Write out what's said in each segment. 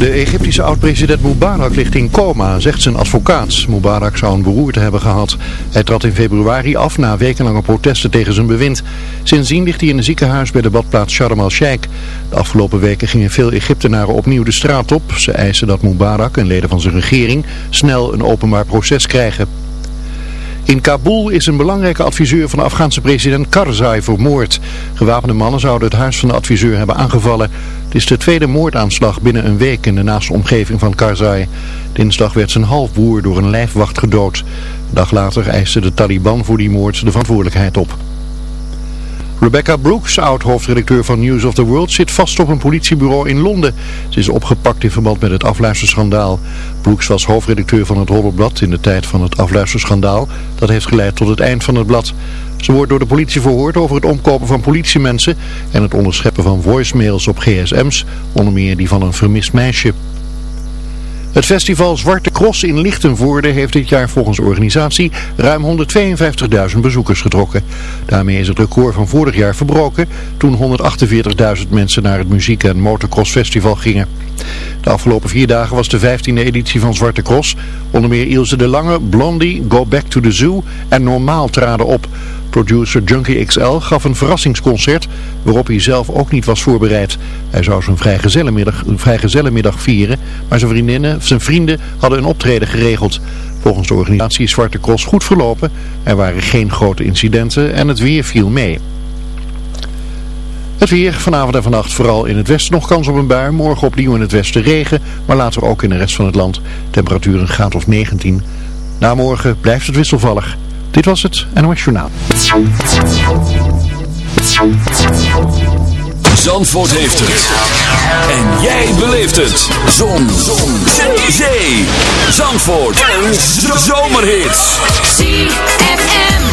De Egyptische oud-president Mubarak ligt in coma, zegt zijn advocaat. Mubarak zou een beroerte hebben gehad. Hij trad in februari af na wekenlange protesten tegen zijn bewind. Sindsdien ligt hij in een ziekenhuis bij de badplaats Sharm el-Sheikh. De afgelopen weken gingen veel Egyptenaren opnieuw de straat op. Ze eisen dat Mubarak en leden van zijn regering snel een openbaar proces krijgen. In Kabul is een belangrijke adviseur van de Afghaanse president Karzai vermoord. Gewapende mannen zouden het huis van de adviseur hebben aangevallen. Het is de tweede moordaanslag binnen een week in de naaste omgeving van Karzai. Dinsdag werd zijn halfbroer door een lijfwacht gedood. Een dag later eiste de Taliban voor die moord de verantwoordelijkheid op. Rebecca Brooks, oud-hoofdredacteur van News of the World, zit vast op een politiebureau in Londen. Ze is opgepakt in verband met het afluisterschandaal. Brooks was hoofdredacteur van het Roddelblad in de tijd van het afluisterschandaal. Dat heeft geleid tot het eind van het blad. Ze wordt door de politie verhoord over het omkopen van politiemensen en het onderscheppen van voicemails op gsm's, onder meer die van een vermist meisje. Het festival Zwarte Cross in Lichtenvoorde heeft dit jaar volgens organisatie ruim 152.000 bezoekers getrokken. Daarmee is het record van vorig jaar verbroken toen 148.000 mensen naar het muziek- en motocrossfestival gingen. De afgelopen vier dagen was de 15e editie van Zwarte Cross. Onder meer Ilse de Lange, Blondie, Go Back to the Zoo en Normaal traden op. Producer Junkie XL gaf een verrassingsconcert waarop hij zelf ook niet was voorbereid. Hij zou zijn vrijgezellenmiddag, vrijgezellenmiddag vieren, maar zijn, vriendinnen, zijn vrienden hadden een optreden geregeld. Volgens de organisatie is Zwarte Cross goed verlopen. Er waren geen grote incidenten en het weer viel mee. Het weer vanavond en vannacht vooral in het westen nog kans op een bui. Morgen opnieuw in het westen regen, maar later ook in de rest van het land. Temperatuur een graad of 19. Na morgen blijft het wisselvallig. Dit was het NOS Journaal. Zandvoort heeft het. En jij beleeft het. Zon. Zon. Zee. Zandvoort. Een zomerhit.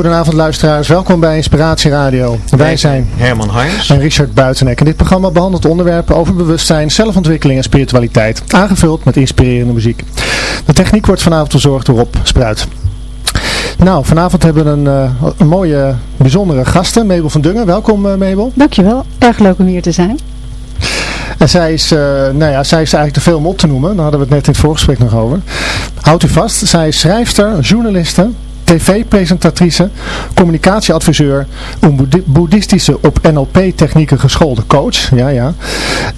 Goedenavond luisteraars, welkom bij Inspiratie Radio. Wij zijn Herman Harms. en Richard Buitenek en dit programma behandelt onderwerpen over bewustzijn, zelfontwikkeling en spiritualiteit, aangevuld met inspirerende muziek. De techniek wordt vanavond verzorgd door Rob Spruit. Nou, vanavond hebben we een, eh, een mooie, bijzondere gasten, Mabel van Dungen. Welkom uh, Mabel. Dankjewel, erg leuk om hier te zijn. En zij is, eh, nou ja, zij is eigenlijk te veel om op te noemen, daar hadden we het net in het voorgesprek nog over. Houdt u vast, zij is schrijfster, journaliste, tv-presentatrice, communicatieadviseur, een boeddhi- boeddhistische op NLP-technieken geschoolde coach, ja ja,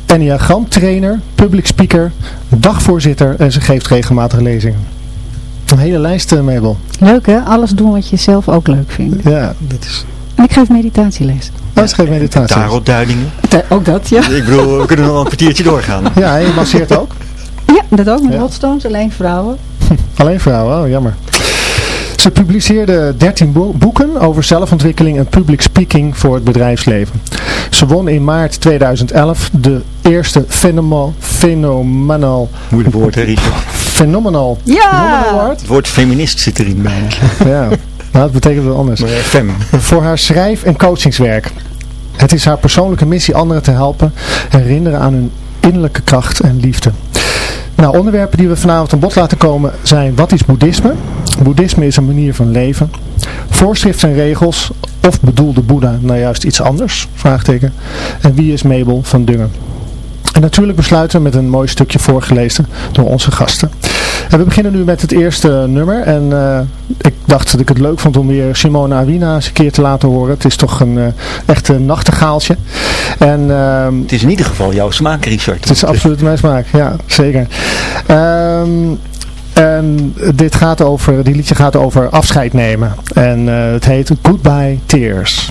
enneagramtrainer, public speaker, dagvoorzitter en ze geeft regelmatig lezingen. Een hele lijst, eh, Mabel. Leuk hè, alles doen wat je zelf ook leuk vindt. Ja, dat is... En ik geef meditatieles. Dat is geen meditatie. Tarotduidingen. Ook dat, ja. Ik bedoel, we kunnen nog wel een kwartiertje doorgaan. Ja, en je masseert ook. Ja, dat ook met Ja. hotstones, alleen vrouwen. Alleen vrouwen, oh jammer. Ze publiceerde 13 bo- boeken over zelfontwikkeling en public speaking voor het bedrijfsleven. Ze won in maart 2011 de eerste Phenomenal, phenomenal, Moeilijk woord, hè, Richard? phenomenal, Ja! award. Het woord feminist zit erin bijna. Ja, nou, dat betekent wel anders. Maar fem. Voor haar schrijf- en coachingswerk. Het is haar persoonlijke missie anderen te helpen herinneren aan hun innerlijke kracht en liefde. Nou, onderwerpen die we vanavond aan bod laten komen zijn wat is boeddhisme? Boeddhisme is een manier van leven. Voorschriften en regels of bedoelde Boeddha nou juist iets anders? Vraagteken. En wie is Mabel van Dungen? En natuurlijk besluiten we met een mooi stukje voorgelezen door onze gasten. En we beginnen nu met het eerste nummer. En eh, ik dacht dat ik het leuk vond om weer Simona Awina eens een keer te laten horen. Het is toch een uh, echt een nachtegaaltje. En, ehm, het is in ieder geval jouw smaak, Richard. Het is absoluut mijn smaak, ja, zeker. Ehm, en dit gaat over, die liedje gaat over afscheid nemen. En uh, het heet Goodbye Tears.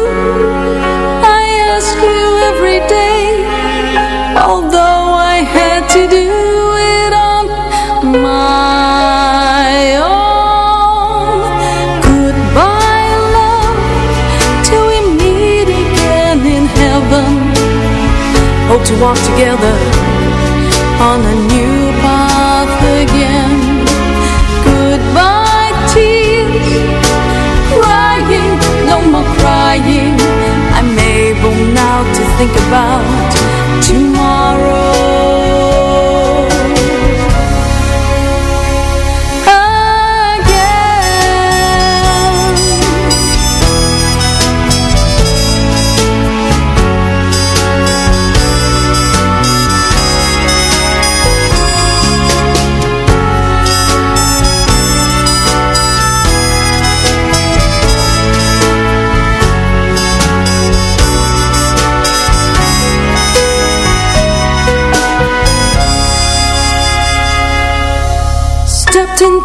to walk together On a new path again. Goodbye tears Crying, no more crying. I'm able now to think about tomorrow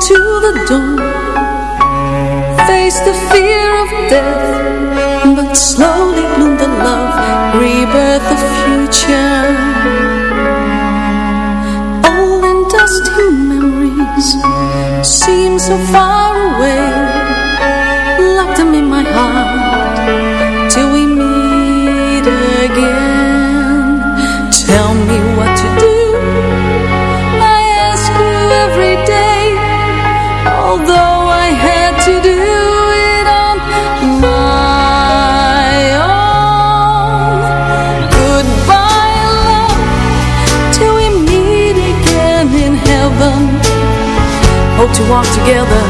to the walk together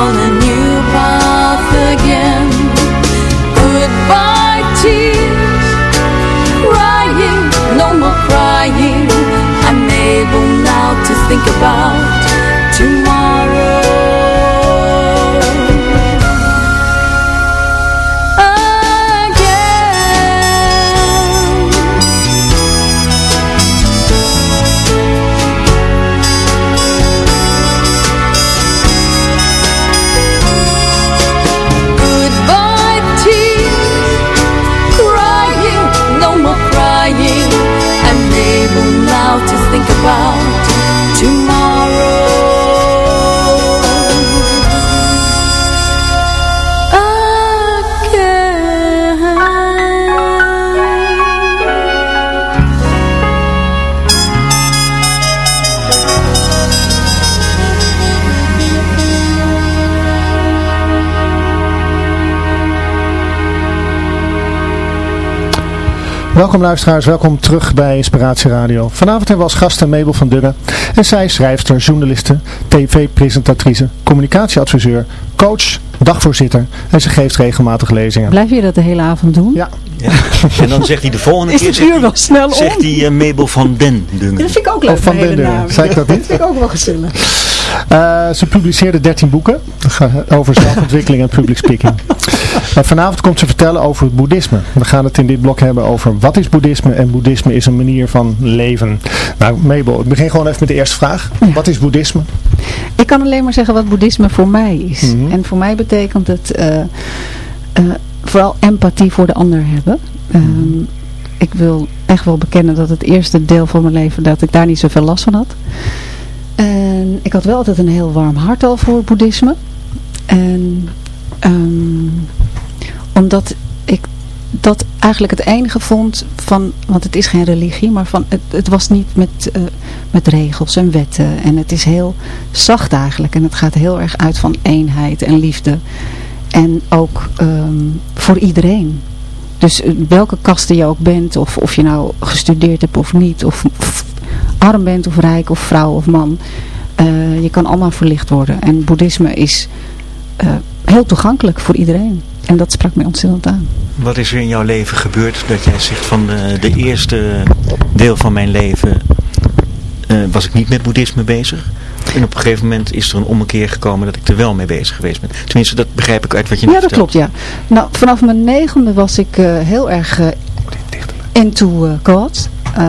On a new path again. Goodbye tears Crying, no more crying. I'm able now to think about to Welkom luisteraars, welkom terug bij Inspiratie Radio. Vanavond hebben we als gasten Mabel van Duggen. En zij is schrijfster, journaliste, tv-presentatrice, communicatieadviseur, coach, dagvoorzitter. En ze geeft regelmatig lezingen. Blijf je dat de hele avond doen? Ja, Ja. En dan zegt hij de volgende Is keer... het zegt uur hij- wel snel om? Zegt hij eh, Mabel van Den Dungen. Dat vind ik ook leuk. Of van de hele Dender. naam. Zei ik dat niet? Dat vind ik ook wel gezellig. Eh, ze publiceerde 13 boeken over zelfontwikkeling en public speaking. En vanavond komt ze vertellen over het boeddhisme. We gaan het in dit blok hebben over wat is boeddhisme en boeddhisme is een manier van leven. Nou Mabel, ik begin gewoon even met de eerste vraag. Wat is boeddhisme? Ik kan alleen maar zeggen wat boeddhisme voor mij is. Mhm. En voor mij betekent het eh, eh, vooral empathie voor de ander hebben. Ehm, ik wil echt wel bekennen dat het eerste deel van mijn leven dat ik daar niet zoveel last van had. En ik had wel altijd een heel warm hart al voor boeddhisme. En ehm, omdat ik dat eigenlijk het enige vond van, want het is geen religie, maar van het, het was niet met, eh, met regels en wetten. En het is heel zacht eigenlijk. En het gaat heel erg uit van eenheid en liefde. En ook ehm, voor iedereen. Dus eh, welke kaste je ook bent, of, of je nou gestudeerd hebt of niet, of arm bent of rijk of vrouw of man. eh, je kan allemaal verlicht worden. En boeddhisme is eh, heel toegankelijk voor iedereen. En dat sprak mij ontzettend aan. Wat is er in jouw leven gebeurd dat jij zegt van de, de eerste deel van mijn leven eh, was ik niet met boeddhisme bezig. En op een gegeven moment is er een ommekeer gekomen dat ik er wel mee bezig geweest ben. Tenminste, dat begrijp ik uit wat je net Ja, dat vertelt. klopt, ja. Nou, vanaf mijn negende was ik eh, heel erg eh, into eh, God. Eh,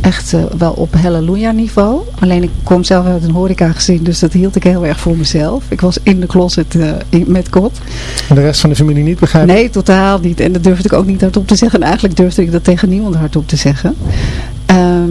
echt eh, wel op halleluja niveau. Alleen ik kom zelf uit een horeca gezin, dus dat hield ik heel erg voor mezelf. Ik was in de closet in- met God. En de rest van de familie niet begrijpen? Nee, totaal niet. En dat durfde ik ook niet hardop te zeggen. En eigenlijk durfde ik dat tegen niemand hardop te zeggen. Ehm,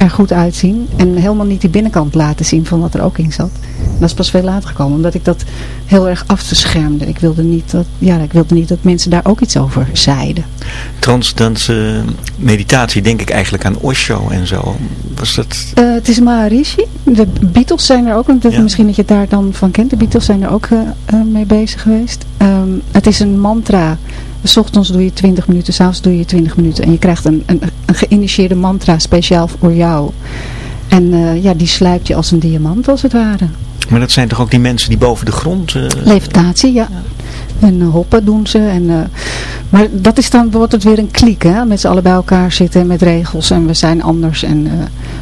er goed uitzien. En helemaal niet die binnenkant laten zien van wat er ook in zat. En dat is pas veel later gekomen. Omdat ik dat heel erg afschermde. Ik wilde niet dat, ja, ik wilde niet dat mensen daar ook iets over zeiden. Transcendense meditatie denk ik eigenlijk aan Osho en zo. Was dat... Eh, het is Maharishi. De Beatles zijn er ook. want dat- Ja. Misschien dat je het daar dan van kent. De Beatles zijn er ook eh, eh, mee bezig geweest. Ehm, het is een mantra. S ochtends doe je 20 minuten, s'avonds doe je 20 minuten. En je krijgt een, een, een geïnitieerde mantra speciaal voor jou. En eh, ja, die sluipt je als een diamant als het ware. Maar dat zijn toch ook die mensen die boven de grond... eh, Levitatie, ja. En eh, hoppen doen ze. En, maar dat is dan, wordt het weer een kliek, hè. Met z'n allen bij elkaar zitten met regels. En we zijn anders. En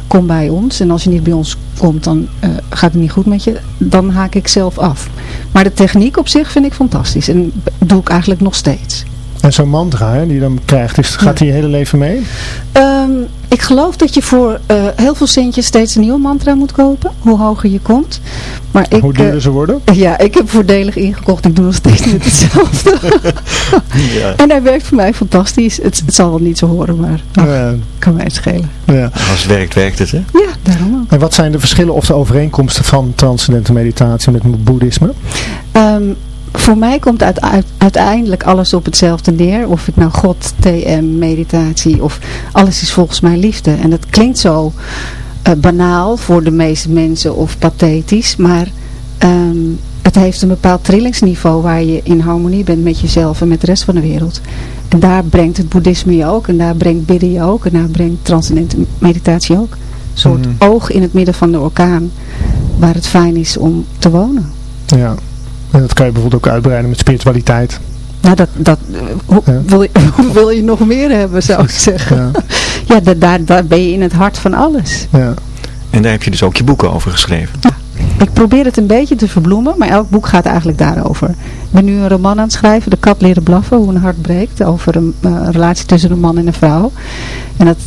kom bij ons. En als je niet bij ons komt, dan gaat het niet goed met je. Dan haak ik zelf af. Maar de techniek op zich vind ik fantastisch. En doe ik eigenlijk nog steeds. En zo'n mantra hè, die je dan krijgt, is, gaat die je hele leven mee? Ehm, ik geloof dat je voor eh, heel veel centjes steeds een nieuwe mantra moet kopen. Hoe hoger je komt. Maar ik, Hoe duurder eh, ze worden? ja, ik heb voordelig ingekocht. Ik doe nog steeds net hetzelfde. ja. En hij werkt voor mij fantastisch. Het, het zal wel niet zo horen, maar ach, Ja, kan mij het schelen. ja. Als het werkt, werkt het hè? Ja, daarom ook. En wat zijn de verschillen of de overeenkomsten van transcendente meditatie met boeddhisme? Ehm, voor mij komt uit, uit- uiteindelijk alles op hetzelfde neer. Of ik nou God, TM, meditatie of alles is volgens mij liefde. En dat klinkt zo eh, banaal voor de meeste mensen of pathetisch. Maar ehm, het heeft een bepaald trillingsniveau waar je in harmonie bent met jezelf en met de rest van de wereld. En daar brengt het boeddhisme je ook. En daar brengt bidden je ook. En daar brengt transcendente meditatie ook. Een soort Mhm. oog in het midden van de orkaan. Waar het fijn is om te wonen. Ja. En dat kan je bijvoorbeeld ook uitbreiden met spiritualiteit. Nou, dat, dat, eh, hoe, Ja. wil, je, hoe wil je nog meer hebben, zou ik zeggen. Ja, Ja, da- daar, daar ben je in het hart van alles. ja. En daar heb je dus ook je boeken over geschreven. Ik probeer het een beetje te verbloemen, maar elk boek gaat eigenlijk daarover. Ik ben nu een roman aan het schrijven, De kat leren blaffen, hoe een hart breekt. Over een eh, relatie tussen een man en een vrouw. En dat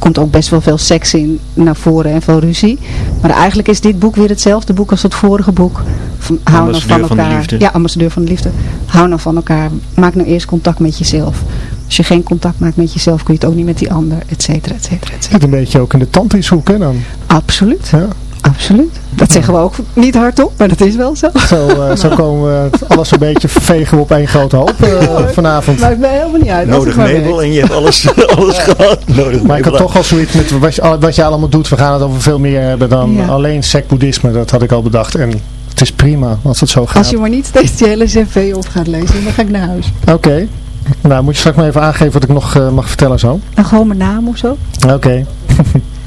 komt ook best wel veel seks in naar voren en veel ruzie. Maar eigenlijk is dit boek weer hetzelfde boek als het vorige boek. Van, hou nou Ambassadeur van van de elkaar. liefde. Ja, ambassadeur van de liefde. Hou nou van elkaar. Maak nou eerst contact met jezelf. Als je geen contact maakt met jezelf, kun je het ook niet met die ander, et cetera, et cetera, et cetera. Zit een beetje ook in de tantrische hoek hè dan. Absoluut, Ja. Absoluut. Dat zeggen we ook niet hardop, maar dat is wel zo. Zo, eh, zo komen we het alles een beetje vegen we op één grote hoop eh, vanavond. Maakt mij helemaal niet uit. Nodig werkt. en je hebt alles, alles gehad. Nodig Maar ik had toch al zoiets met wat je, wat je allemaal doet. We gaan het over veel meer hebben dan Ja. alleen sec-boeddhisme. Dat had ik al bedacht. En het is prima als het zo gaat. Als je maar niet steeds die hele cv op gaat lezen, dan ga ik naar huis. Oké. Nou, moet je straks maar even aangeven wat ik nog eh, mag vertellen zo. En gewoon mijn naam of zo. Oké.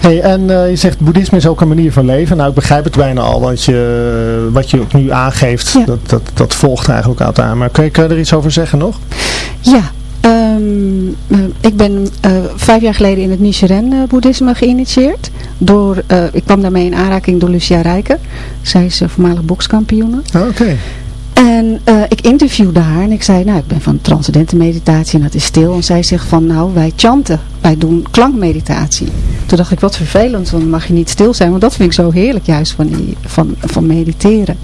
hey, en eh, je zegt boeddhisme is ook een manier van leven. Nou, ik begrijp het bijna al, want je, wat je ook nu aangeeft, Ja. dat, dat, dat volgt eigenlijk uit aan. Maar kun je, kun je er iets over zeggen nog? Ja, ehm, eh, ik ben eh, vijf jaar geleden in het Nichiren eh, boeddhisme geïnitieerd. Door, ik kwam daarmee in aanraking door Lucia Rijker. Zij is uh, voormalig bokskampioene. Ah, Oké. En eh, ik interviewde haar en ik zei, nou ik ben van transcendente meditatie en dat is stil. En zij zegt van, nou wij chanten, wij doen klankmeditatie. Toen dacht ik, wat vervelend, want dan mag je niet stil zijn. Want dat vind ik zo heerlijk juist van, die, van, van mediteren.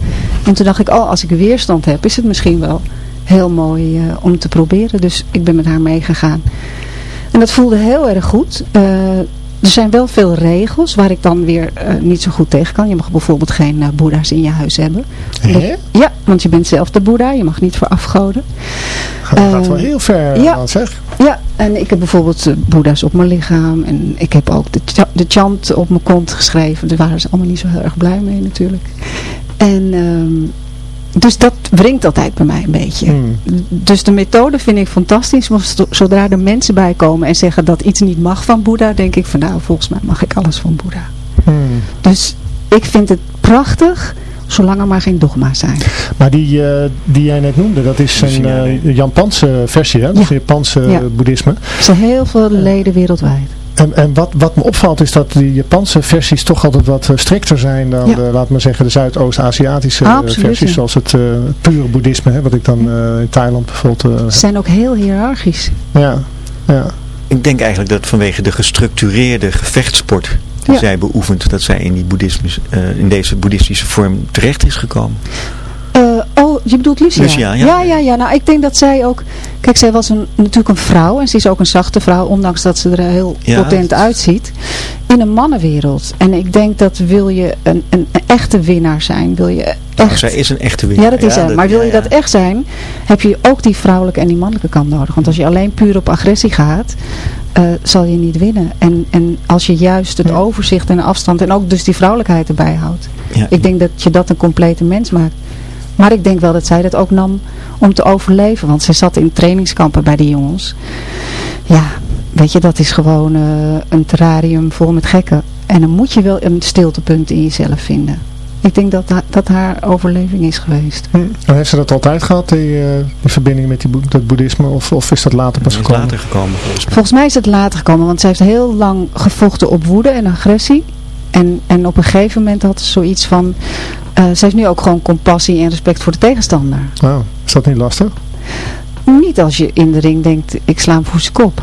En toen dacht ik, oh als ik weerstand heb, is het misschien wel heel mooi uh, om te proberen. Dus ik ben met haar meegegaan. En dat voelde heel erg goed. Uh, er zijn wel veel regels waar ik dan weer uh, niet zo goed tegen kan. Je mag bijvoorbeeld geen uh, boeddha's in je huis hebben. He? Ja, want je bent zelf de boeddha. Je mag niet voor afgoden. Dat gaat wel heel ver, ja, zeg. Ja, en ik heb bijvoorbeeld uh, boeddha's op mijn lichaam. En ik heb ook de, de chant op mijn kont geschreven. Daar waren ze allemaal niet zo heel erg blij mee natuurlijk. En... Um, dus dat wringt altijd bij mij een beetje. Hmm. Dus de methode vind ik fantastisch. Maar zodra er mensen bij komen en zeggen dat iets niet mag van Boeddha, denk ik van nou, volgens mij mag ik alles van Boeddha. Hmm. Dus ik vind het prachtig, zolang er maar geen dogma's zijn. Maar die, uh, die jij net noemde, dat is een uh, Japanse versie, hè? Dat ja. Japanse ja. boeddhisme. Er zijn heel veel leden wereldwijd. En, en wat, wat me opvalt is dat die Japanse versies toch altijd wat strikter zijn dan, Ja. de, laat maar zeggen, de Zuidoost-Aziatische Ah, eh, versies. Zoals het eh, pure boeddhisme, hè, wat ik dan eh, in Thailand bijvoorbeeld eh, Ze zijn ook heel hiërarchisch. Ja, ja. Ik denk eigenlijk dat vanwege de gestructureerde gevechtsport die Ja. zij beoefent, dat zij in, die boeddhisme, uh, in deze boeddhistische vorm terecht is gekomen. Je bedoelt Lucia? Lucia, ja. ja. Ja, ja, Nou, ik denk dat zij ook... Kijk, zij was een, natuurlijk een vrouw. En ze is ook een zachte vrouw. Ondanks dat ze er heel Ja, potent uitziet. In een mannenwereld. En ik denk dat wil je een, een, een echte winnaar zijn. Wil je echt... Nou, zij is een echte winnaar. Ja, dat is zij. Maar wil je ja, dat echt zijn, heb je ook die vrouwelijke en die mannelijke kant nodig. Want als je alleen puur op agressie gaat, uh, zal je niet winnen. En, en als je juist het Ja. overzicht en de afstand en ook dus die vrouwelijkheid erbij houdt. Ja. Ik denk dat je dat een complete mens maakt. Maar ik denk wel dat zij dat ook nam om te overleven. Want zij zat in trainingskampen bij die jongens. Ja, weet je, dat is gewoon uh, een terrarium vol met gekken. En dan moet je wel een stiltepunt in jezelf vinden. Ik denk dat dat haar overleving is geweest. Hm. En heeft ze dat altijd gehad, die, uh, die verbinding met die bo dat boeddhisme? Of, of is dat later pas Dat gekomen? later gekomen volgens mij. Volgens mij is het later gekomen, want ze heeft heel lang gevochten op woede en agressie. En, en op een gegeven moment had ze zoiets van... Uh, ze heeft nu ook gewoon compassie en respect voor de tegenstander. Oh, is dat niet lastig? Niet als je in de ring denkt, ik sla hem voor zijn kop.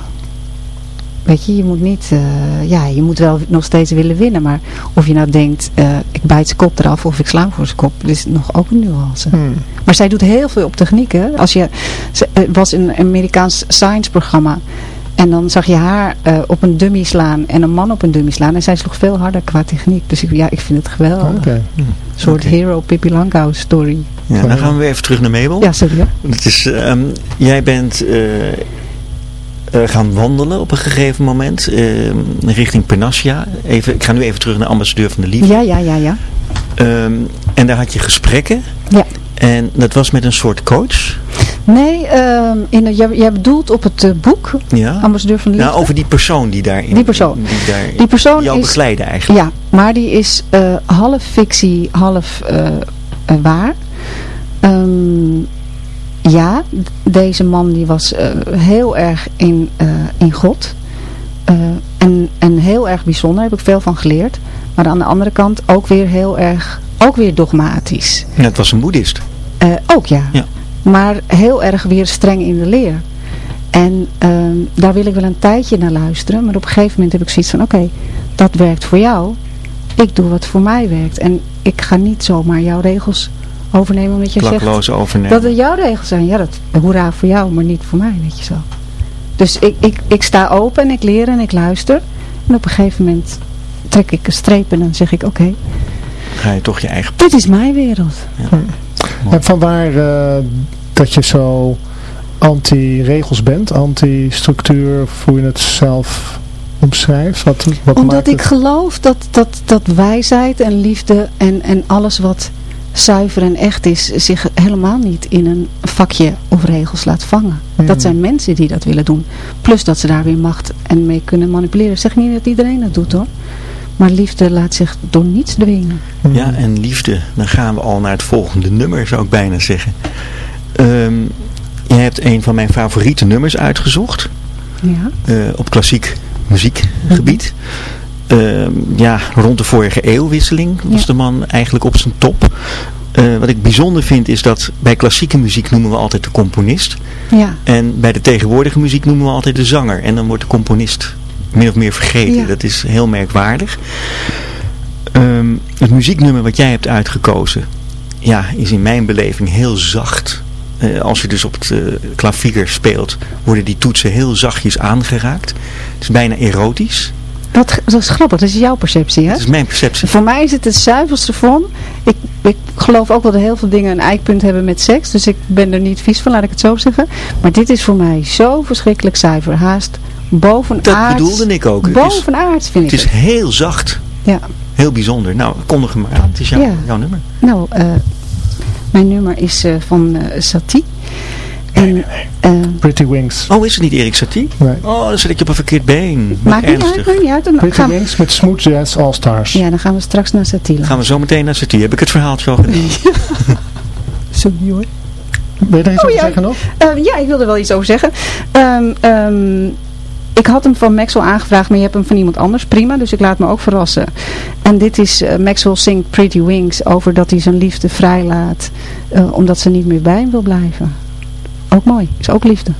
Weet je, je moet niet, uh, ja, je moet wel nog steeds willen winnen. Maar of je nou denkt, uh, ik bijt zijn kop eraf of ik sla hem voor zijn kop, is nog ook een nuance. Hmm. Maar zij doet heel veel op techniek, hè. Als je, ze was in een Amerikaans science programma. En dan zag je haar uh, op een dummy slaan en een man op een dummy slaan. En zij sloeg veel harder qua techniek. Dus ik, ja, ik vind het geweldig. Okay. Een soort Okay. hero Pippi Langkous story. Ja, dan gaan we weer even terug naar Mabel. Ja, sorry. Het is, um, jij bent uh, uh, gaan wandelen op een gegeven moment uh, richting Penassia. Even, ik ga nu even terug naar ambassadeur van de Liefde. Ja, ja, ja, ja. Um, en daar had je gesprekken. Ja. En dat was met een soort coach? Nee, uh, in jij, jij bedoelt op het uh, boek, ja. ambassadeur van de Liefde. Nou, over die persoon die daarin die persoon. Die, daar die persoon jou is, begeleiden eigenlijk. Ja, maar die is uh, half fictie, half uh, waar. Um, ja, deze man die was heel erg in, in God. En, en heel erg bijzonder, daar heb ik veel van geleerd. Maar aan de andere kant ook weer heel erg, ook weer dogmatisch. En het was een boeddhist. Uh, ook ja. ja. Maar heel erg weer streng in de leer. En um, daar wil ik wel een tijdje naar luisteren. Maar op een gegeven moment heb ik zoiets van, oké, okay, dat werkt voor jou. Ik doe wat voor mij werkt. En ik ga niet zomaar jouw regels overnemen omdat je zegt overnemen. dat het jouw regels zijn. Ja, dat hoera voor jou, maar niet voor mij, weet je zo. Dus ik, ik, ik sta open en ik leer en ik luister. En op een gegeven moment trek ik een streep en dan zeg ik, oké. Okay, ga je toch je eigen... Dit is mijn wereld. Ja. En vanwaar uh, dat je zo anti-regels bent, anti-structuur, hoe je het zelf omschrijft? Wat, wat Omdat ik het... geloof dat, dat, dat wijsheid en liefde en, en alles wat zuiver en echt is, zich helemaal niet in een vakje of regels laat vangen. Dat zijn mensen die dat willen doen. Plus dat ze daar weer macht en mee kunnen manipuleren. Ik zeg niet dat iedereen dat doet hoor. Maar liefde laat zich door niets dwingen. Hmm. Ja, en liefde. Dan gaan we al naar het volgende nummer, zou ik bijna zeggen. Um, je hebt een van mijn favoriete nummers uitgezocht. Ja. Uh, op klassiek muziekgebied. Mm -hmm. uh, ja, rond de vorige eeuwwisseling was ja. de man eigenlijk op zijn top. Eh, wat ik bijzonder vind is dat bij klassieke muziek noemen we altijd de componist. Ja. En bij de tegenwoordige muziek noemen we altijd de zanger. En dan wordt de componist min of meer vergeten. Ja. Dat is heel merkwaardig. Ehm, het muzieknummer wat jij hebt uitgekozen, ja, is in mijn beleving heel zacht. Eh, als je dus op het eh, klavier speelt, worden die toetsen heel zachtjes aangeraakt. Het is bijna erotisch. Dat is grappig, dat is jouw perceptie, hè? Dat is mijn perceptie. Voor mij is het het zuiverste vorm. Ik, ik geloof ook wel dat heel veel dingen een eikpunt hebben met seks. Dus ik ben er niet vies van, laat ik het zo zeggen. Maar dit is voor mij zo verschrikkelijk zuiver. Haast bovenaards. Dat bedoelde ik ook. Bovenaards vind ik Het is heel zacht. Ja. Heel bijzonder. Nou, kondig hem maar aan. Het is jouw, Ja. jouw nummer. Nou, eh, mijn nummer is eh, van eh, Satie. En, Pretty Wings. Oh, is het niet Erik Satie? Nee. Oh, dan zit ik op een verkeerd been. Wat maakt niet uit, uit. Dan Pretty gaan, Wings met Smooth Jazz All Stars. ja, dan gaan we straks naar Satie. Gaan we zo meteen naar Satie. Heb ik het verhaaltje al gedaan? Sorry hoor. Wil je er iets Oh, over ja. zeggen nog? Ja, ik wilde wel iets over zeggen. Ehm, ehm, ik had hem van Maxwell aangevraagd, maar je hebt hem van iemand anders. Prima, dus ik laat me ook verrassen. En dit is, eh, Maxwell zingt Pretty Wings over dat hij zijn liefde vrijlaat. eh, omdat ze niet meer bij hem wil blijven. Ook mooi, is ook liefde.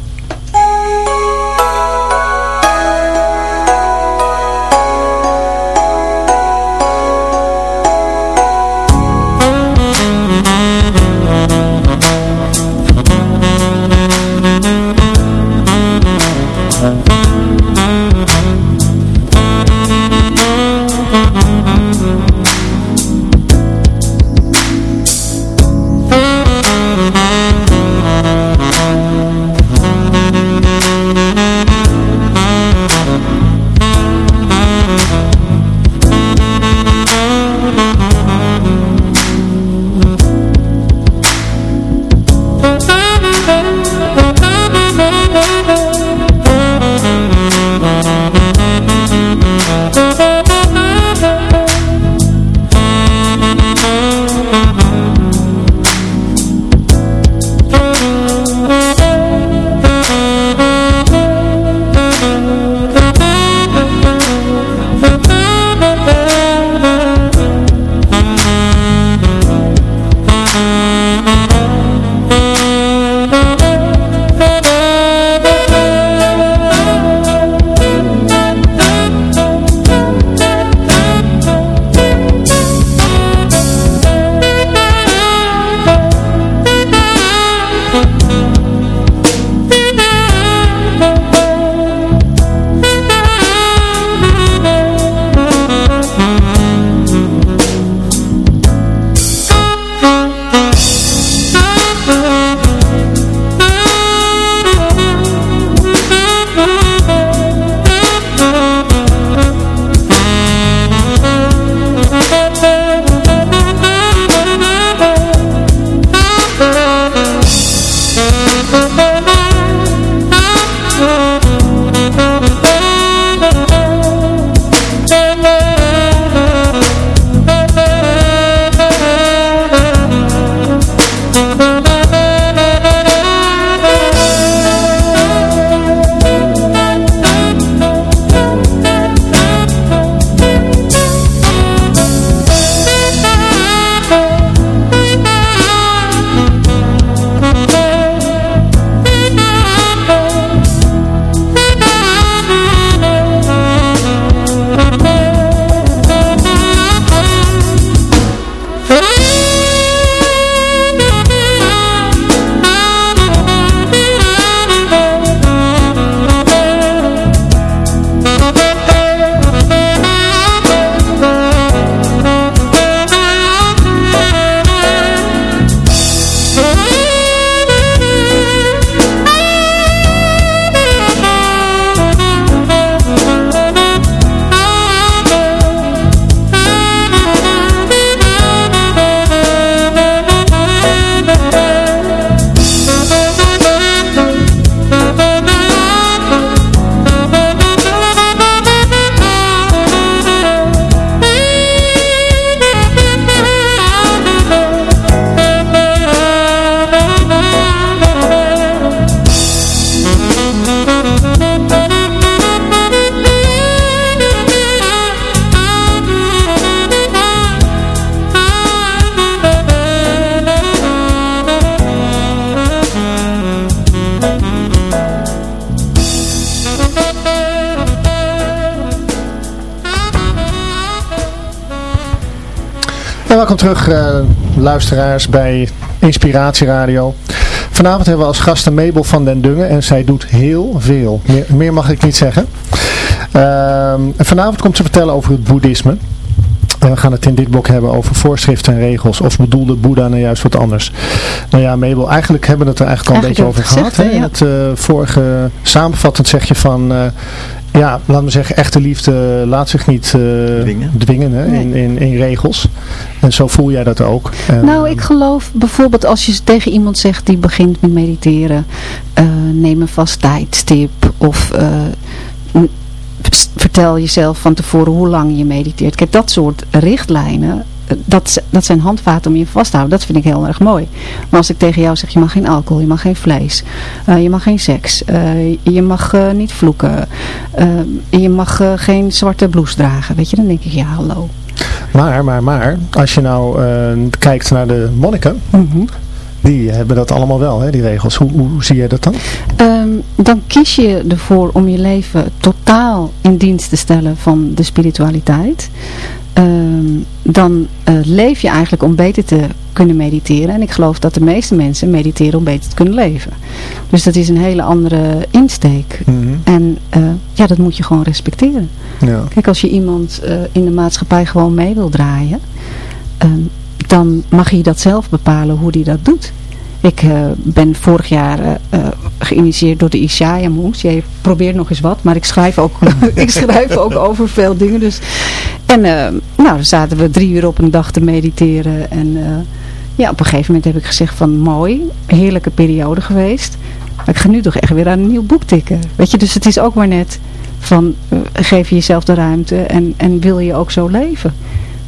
Welkom terug eh, luisteraars bij Inspiratie Radio. Vanavond hebben we als gasten Mabel van den Dungen en zij doet heel veel. Meer, meer mag ik niet zeggen. Ehm, vanavond komt ze vertellen over het boeddhisme. En we gaan het in dit blok hebben over voorschriften en regels. Of bedoelde Boeddha nou juist wat anders? Nou ja, Mabel, eigenlijk hebben we het er eigenlijk al een beetje over gehad. In het uh, vorige samenvattend zeg je van... Ja, laten we zeggen, echte liefde laat zich niet uh, dwingen, dwingen hè, nee. in, in, in, regels. En zo voel jij dat ook. En, nou, ik geloof bijvoorbeeld als je tegen iemand zegt die begint met mediteren, uh, neem een vast tijdstip of uh, vertel jezelf van tevoren hoe lang je mediteert. Kijk, dat soort richtlijnen, dat, dat zijn handvaten om je vast te houden. Dat vind ik heel erg mooi. Maar als ik tegen jou zeg, je mag geen alcohol, je mag geen vlees, uh, je mag geen seks, uh, je mag uh, niet vloeken, je mag geen zwarte blouse dragen. Weet je, dan denk ik, ja hallo. Maar, maar, maar, als je nou kijkt naar de monniken, mm -hmm. Die hebben dat allemaal wel, hè, die regels. Hoe, hoe zie jij dat dan? Um, dan kies je ervoor om je leven totaal in dienst te stellen van de spiritualiteit. Um, dan uh, leef je eigenlijk om beter te kunnen mediteren. En ik geloof dat de meeste mensen mediteren om beter te kunnen leven. Dus dat is een hele andere insteek. Mm -hmm. En uh, ja, dat moet je gewoon respecteren. Ja. Kijk, als je iemand uh, in de maatschappij gewoon mee wil draaien... Um, dan mag je dat zelf bepalen hoe die dat doet. Ik uh, ben vorig jaar uh, geïnitieerd door de Ishaya Monks. Jij probeert nog eens wat, maar ik schrijf ook, ik schrijf ook over veel dingen. Dus. En nou, dan zaten we drie uur op een dag te mediteren. En ja, op een gegeven moment heb ik gezegd van mooi, heerlijke periode geweest. Maar ik ga nu toch echt weer aan een nieuw boek tikken. Weet je, dus het is ook maar net van geef je jezelf de ruimte en, en wil je ook zo leven.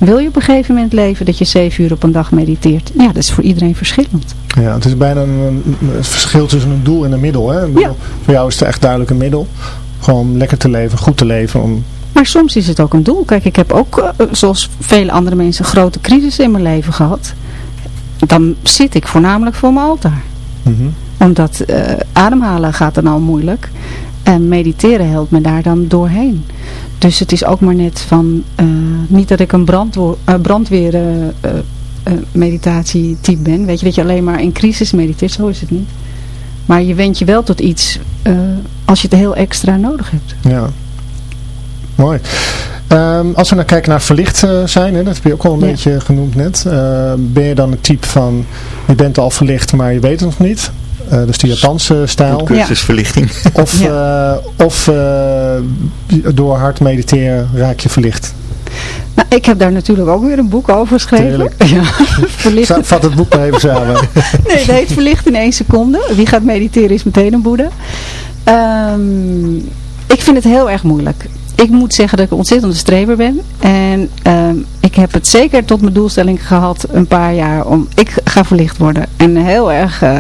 Wil je op een gegeven moment leven dat je zeven uur op een dag mediteert? Ja, dat is voor iedereen verschillend. Ja, het is bijna een, een verschil tussen een doel en een middel. Hè? Bedoel, ja. Voor jou is het echt duidelijk een middel. Gewoon lekker te leven, goed te leven. Om... Maar soms is het ook een doel. Kijk, ik heb ook, uh, zoals vele andere mensen, grote crisis in mijn leven gehad. Dan zit ik voornamelijk voor mijn altaar. Mm -hmm. Omdat uh, ademhalen gaat dan al moeilijk. En mediteren helpt me daar dan doorheen. Dus het is ook maar net van, uh, niet dat ik een uh, brandweer uh, meditatietype ben. Weet je, dat je alleen maar in crisis mediteert, zo is het niet. Maar je wendt je wel tot iets als je het heel extra nodig hebt. Ja, mooi. Um, als we nou kijken naar verlicht zijn, hè, dat heb je ook al een ja. beetje genoemd net. ben je dan het type van, je bent al verlicht, maar je weet het nog niet? Uh, dus de Japanse stijl. Cursusverlichting. Of, ja. uh, of uh, door hard mediteren raak je verlicht. Nou, ik heb daar natuurlijk ook weer een boek over geschreven. Ja. Verlicht... Vat het boek maar even samen. nee, het heet Verlicht in één seconde. Wie gaat mediteren is meteen een boede. Um, ik vind het heel erg moeilijk ik moet zeggen dat ik een ontzettende streber ben. En um, ik heb het zeker tot mijn doelstelling gehad een paar jaar om, ik ga verlicht worden. En heel erg uh,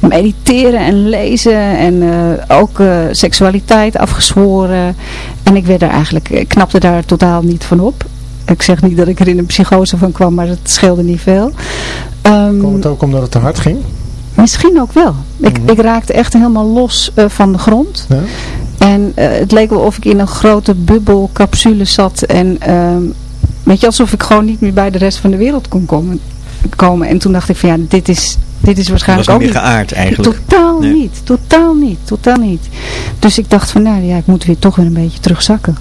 mediteren en lezen en uh, ook uh, seksualiteit afgezworen. En ik werd er eigenlijk, ik knapte daar totaal niet van op. Ik zeg niet dat ik er in een psychose van kwam, maar het scheelde niet veel. Um, Komt het ook omdat het te hard ging? Misschien ook wel. Ik, mm -hmm. ik raakte echt helemaal los uh, van de grond. Ja? En uh, het leek wel of ik in een grote bubbelcapsule zat. En uh, weet je, alsof ik gewoon niet meer bij de rest van de wereld kon komen. komen. En toen dacht ik van ja, dit is, dit is waarschijnlijk ook niet geaard eigenlijk. Totaal nee. niet. Totaal niet. Totaal niet. Dus ik dacht van nou ja, ik moet weer toch weer een beetje terugzakken.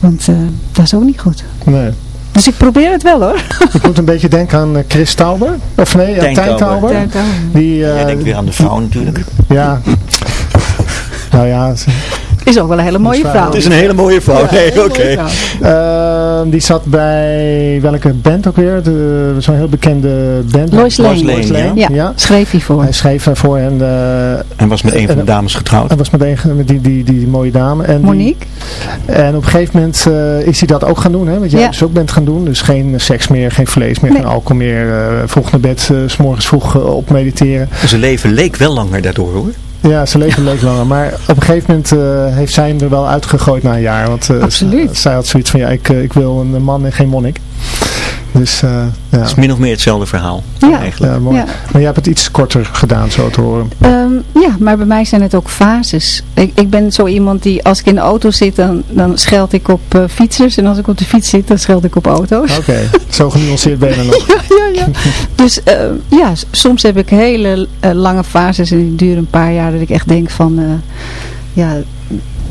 Want uh, dat is ook niet goed. Nee. Dus ik probeer het wel hoor. Ik moet een beetje denken aan Chris Tauber. Of nee, aan Tijn Tauber. Die, uh, Jij denkt weer aan de vrouw natuurlijk. Ja. Nou ja, is ook wel een hele mooie vrouw. Het is een hele mooie vrouw. Ja, nee, oké. Okay. Uh, die zat bij welke band ook weer? Zo'n heel bekende band. Lois Lane. Lois Lane, ja. ja. ja. Schreef hij voor. Hij schreef daarvoor. En, uh, en was met een van de dames getrouwd. En was met, een, met die, die, die, die mooie dame. En Monique. Die, en op een gegeven moment uh, is hij dat ook gaan doen. Hè, wat jij ja. dus ook bent gaan doen. Dus geen seks meer, geen vlees meer, nee. geen alcohol meer. vroeg naar bed, s morgens vroeg op mediteren. Zijn leven leek wel langer daardoor hoor. Ja, zijn leven leek langer. Maar op een gegeven moment uh, heeft zij hem er wel uitgegooid na een jaar. Want uh, zij had zoiets van, ja, ik, uh, ik wil een man en geen monnik. Dus uh, ja. Het is min of meer hetzelfde verhaal. Ja, eigenlijk. Ja, mooi. Ja. Maar jij hebt het iets korter gedaan, zo te horen. Ehm, ja, maar bij mij zijn het ook fases. Ik, ik ben zo iemand die, als ik in de auto zit, dan, dan scheld ik op eh, fietsers. En als ik op de fiets zit, dan scheld ik op auto's. Oké, zo genuanceerd ben je dan nog. ja, ja, ja. Dus eh, ja, soms heb ik hele eh, lange fases en die duren een paar jaar dat ik echt denk van, eh, ja,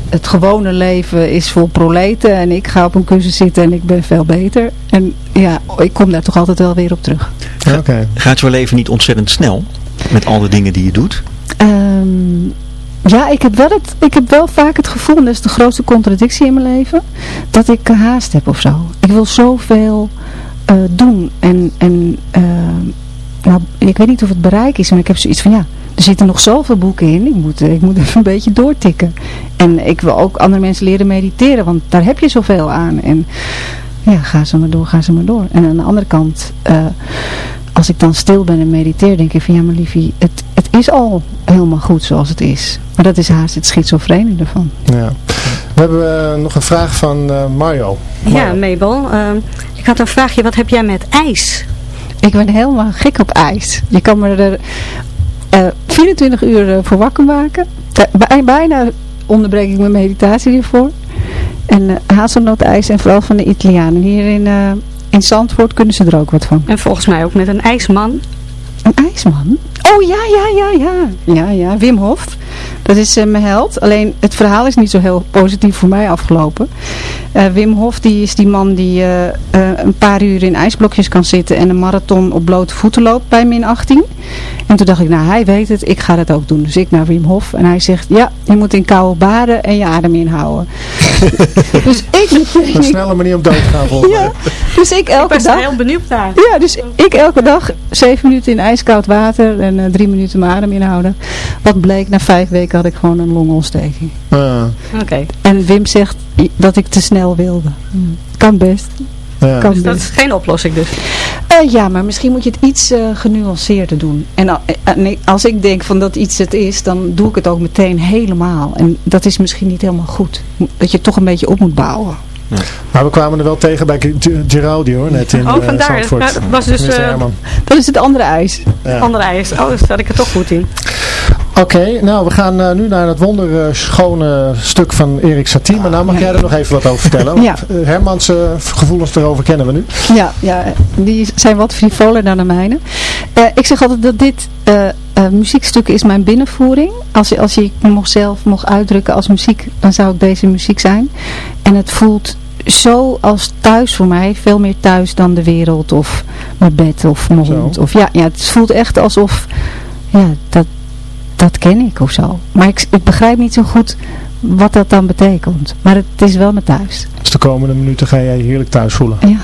het gewone leven is vol proleten en ik ga op een cursus zitten en ik ben veel beter. En ja, ik kom daar toch altijd wel weer op terug. Oké. Gaat jouw leven niet ontzettend snel? Met al de dingen die je doet? Ehm, ja, ik heb, wel het, ik heb wel vaak het gevoel, en dat is de grootste contradictie in mijn leven, dat ik haast heb of zo. Ik wil zoveel eh, doen. En, en nou, ik weet niet of het bereik is, maar ik heb zoiets van, ja, er zitten nog zoveel boeken in. Ik moet, ik moet even een beetje doortikken. En ik wil ook andere mensen leren mediteren, want daar heb je zoveel aan. En ja, ga ze maar door, ga ze maar door. En aan de andere kant... eh, als ik dan stil ben en mediteer, denk ik van ja, maar liefie, het, het is al helemaal goed zoals het is. Maar dat is haast het schizofrene ervan. Ja. We hebben eh, nog een vraag van eh, Mario. Ja, Mabel. ehm, ik had een vraagje. Wat heb jij met ijs? Ik ben helemaal gek op ijs. Je kan me er 24 uur eh, voor wakker maken. Bijna onderbreek ik mijn meditatie hiervoor. En eh hazelnootijs en vooral van de Italianen. Hier in, eh, in Zandvoort kunnen ze er ook wat van. En volgens mij ook met een ijsman. Een ijsman? Oh ja, ja, ja, ja. Ja, ja, Wim Hof. Dat is eh, mijn held. Alleen het verhaal is niet zo heel positief voor mij afgelopen. Eh, Wim Hof die is die man die eh, eh, een paar uur in ijsblokjes kan zitten en een marathon op blote voeten loopt bij min 18. En toen dacht ik, nou hij weet het, ik ga dat ook doen. Dus ik naar Wim Hof en hij zegt, ja, je moet in koude baden en je adem inhouden. dus ik Een snelle manier om dood te gaan volgens mij. ja, dus ik elke Ik was dag... heel benieuwd naar. Ja, dus ik elke dag zeven minuten in ijskoud water en eh, drie minuten mijn adem inhouden. Wat bleek, na vijf weken had ik gewoon een longontsteking. Ah, Oké. En Wim zegt dat ik te snel wilde. Kan best. Ja. Kan Dus dat best. is geen oplossing dus. Eh, ja, maar misschien moet je het iets eh, genuanceerder doen. En, eh, nee, als ik denk van dat iets het is, dan doe ik het ook meteen helemaal. En dat is misschien niet helemaal goed. Dat je het toch een beetje op moet bouwen. Maar we kwamen er wel tegen bij Geraldi hoor, net in Oh, eh, vandaar. Zandvoort. Ja, het was dus, eh. Dat is het andere ijs. Ja. Andere ijs. Oh, daar zat ik er toch goed in. Oké, nou we gaan eh, nu naar het wonderschone stuk van Erik Satie. Maar nou mag jij er nog even wat over vertellen. Ja. Want, Hermans eh, gevoelens erover kennen we nu. Ja, ja, die zijn wat frivoler dan de mijne. Eh, ik zeg altijd dat dit muziekstuk is mijn binnenvoering. Als, je- als je mocht zelf mocht uitdrukken als muziek, dan zou ik deze muziek zijn. En het voelt zo als thuis voor mij. Veel meer thuis dan de wereld of mijn bed of mijn Zo. hond. Of, ja, ja, het voelt echt alsof, ja, dat, dat ken ik of zo. Maar ik, ik begrijp niet zo goed wat dat dan betekent. Maar het is wel mijn thuis. Dus de komende minuten ga jij je heerlijk thuis voelen. Ja.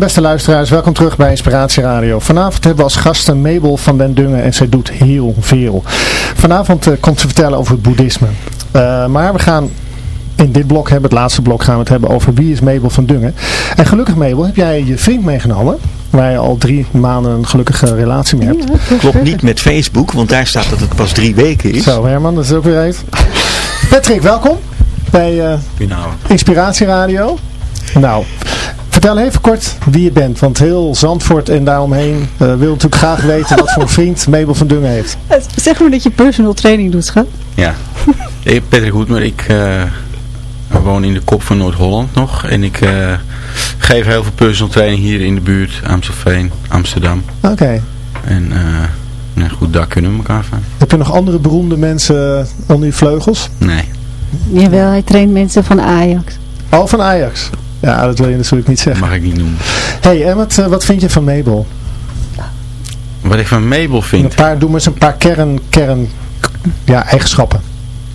En beste luisteraars, welkom terug bij Inspiratie Radio. Vanavond hebben we als gasten Mabel van den Dungen en zij doet heel veel. Vanavond eh, komt ze vertellen over het boeddhisme. Eh, maar we gaan in dit blok hebben, het laatste blok, gaan we het hebben over wie is Mabel van Dungen. En gelukkig Mabel, heb jij je vriend meegenomen, waar je al drie maanden een gelukkige relatie mee hebt. Klopt niet met Facebook, want daar staat dat het pas drie weken is. Zo Herman, dat is ook weer even. Patrick, welkom bij eh, Inspiratie Radio. Nou, vertel even kort wie je bent, want heel Zandvoort en daaromheen eh, wil natuurlijk graag weten wat voor vriend Mabel van Dungen heeft. Zeg maar dat je personal training doet, schat. Ja, ik ben Patrick Hoedmer. Ik eh, woon in de kop van Noord-Holland nog. En ik eh, geef heel veel personal training hier in de buurt. Amstelveen, Amsterdam. Oké. En eh nou goed, daar kunnen we elkaar van. Heb je nog andere beroemde mensen onder je vleugels? Nee. Jawel, hij traint mensen van Ajax. Oh, van Ajax. Ja, dat wil je natuurlijk niet zeggen. Mag ik niet noemen. hey, en wat, eh, wat vind je van Mabel? Wat ik van Mabel Een vind. paar, doe maar eens een paar kern, kern ja, eigenschappen.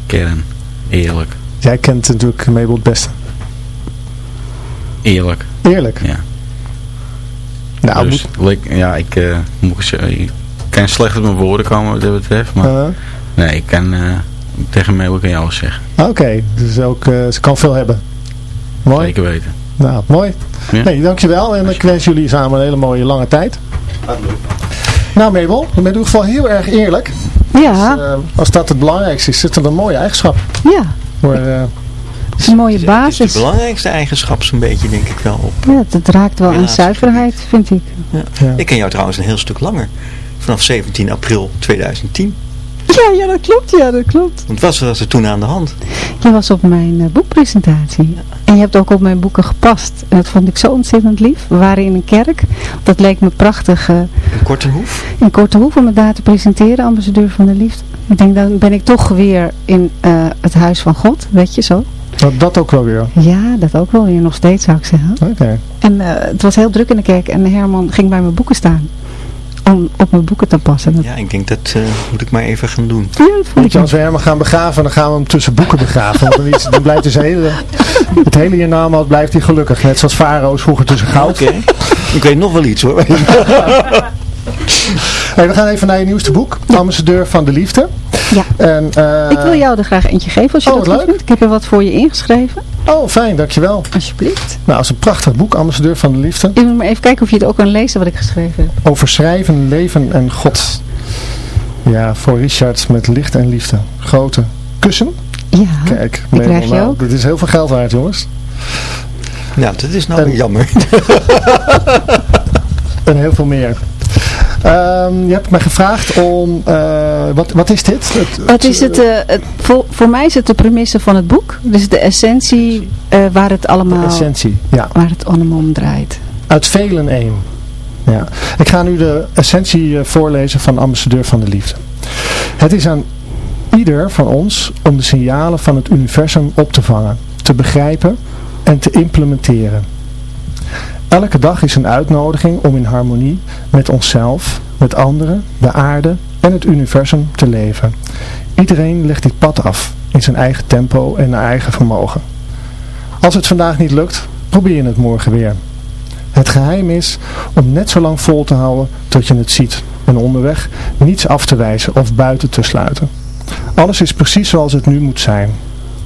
Kern. Eerlijk. Jij kent natuurlijk Mabel het beste. Eerlijk. Eerlijk. Ja. Nou, dus, ja, ik, eh, moet ik, kan slecht op mijn woorden komen wat dat betreft. Maar Uh, nee, ik kan eh, tegen Mabel kan je alles zeggen. Oké, dus ook, ze kan veel hebben. Mooi. Zeker weten. Nou, mooi. Ja. Nee, dankjewel. En ik wens jullie samen een hele mooie lange tijd. Nou Mabel, je bent in ieder geval heel erg eerlijk. Ja, Dus, eh, als dat het belangrijkste is, zit er een mooie eigenschap. ja. Voor, eh, Het is een mooie Het is de basis. belangrijkste eigenschap zo'n beetje, denk ik wel, op. Ja, het raakt wel aan zuiverheid, vind ik. Ja. Ja. Ik ken jou trouwens een heel stuk langer. Vanaf 17 april 2010. Ja, ja, dat klopt. Ja, dat klopt. Want wat was er toen aan de hand? Je was op mijn eh, boekpresentatie. En je hebt ook op mijn boeken gepast. En dat vond ik zo ontzettend lief. We waren in een kerk. Dat leek me prachtig. eh, Een korte hoef? in Korte Hoef om het daar te presenteren, ambassadeur van de liefde. Ik denk, dan ben ik toch weer in eh, het huis van God, weet je zo. dat, dat ook wel weer. Ja, dat ook wel weer nog steeds zou ik zeggen. Oké. En eh, het was heel druk in de kerk en Herman ging bij mijn boeken staan. Om op mijn boeken te passen. Ja, ik denk dat eh, moet ik maar even gaan doen. ja, Weet je, als we Herman gaan begraven, dan gaan we hem tussen boeken begraven. Want dan, is, dan blijft dus hele, het hele hiernamaals blijft hij gelukkig. Net zoals Farao's vroeger tussen goud. Oké. ik weet nog wel iets hoor. Hey, we gaan even naar je nieuwste boek. Ambassadeur van de Liefde. Ja. En, eh, Ik wil jou er graag eentje geven als je Oh, dat leuk. vindt. Ik heb er wat voor je ingeschreven. Oh, fijn, dankjewel. Alsjeblieft. Nou, is een prachtig boek, Ambassadeur van de Liefde. Je moet maar even kijken of je het ook kan lezen wat ik geschreven heb. Over schrijven, leven en God. Ja, voor Richard met licht en liefde. Grote kussen. Ja, Kijk, die Mabel, krijg je nou, ook. Dit is heel veel geld waard, jongens. Nou, dat is nou En- jammer. En heel veel meer. Ehm, je hebt me gevraagd om... eh, wat, wat is dit? Het, Het is het, eh, het, voor, voor mij is het de premisse van het boek. Dus de essentie eh, waar het allemaal, de essentie, ja. waar het allemaal om draait. Uit velen één. Ja. Ik ga nu de essentie voorlezen van Ambassadeur van de Liefde. Het is aan ieder van ons om de signalen van het universum op te vangen, te begrijpen en te implementeren. Elke dag is een uitnodiging om in harmonie met onszelf, met anderen, de aarde en het universum te leven. Iedereen legt dit pad af in zijn eigen tempo en naar eigen vermogen. Als het vandaag niet lukt, probeer je het morgen weer. Het geheim is om net zo lang vol te houden tot je het ziet en onderweg niets af te wijzen of buiten te sluiten. Alles is precies zoals het nu moet zijn.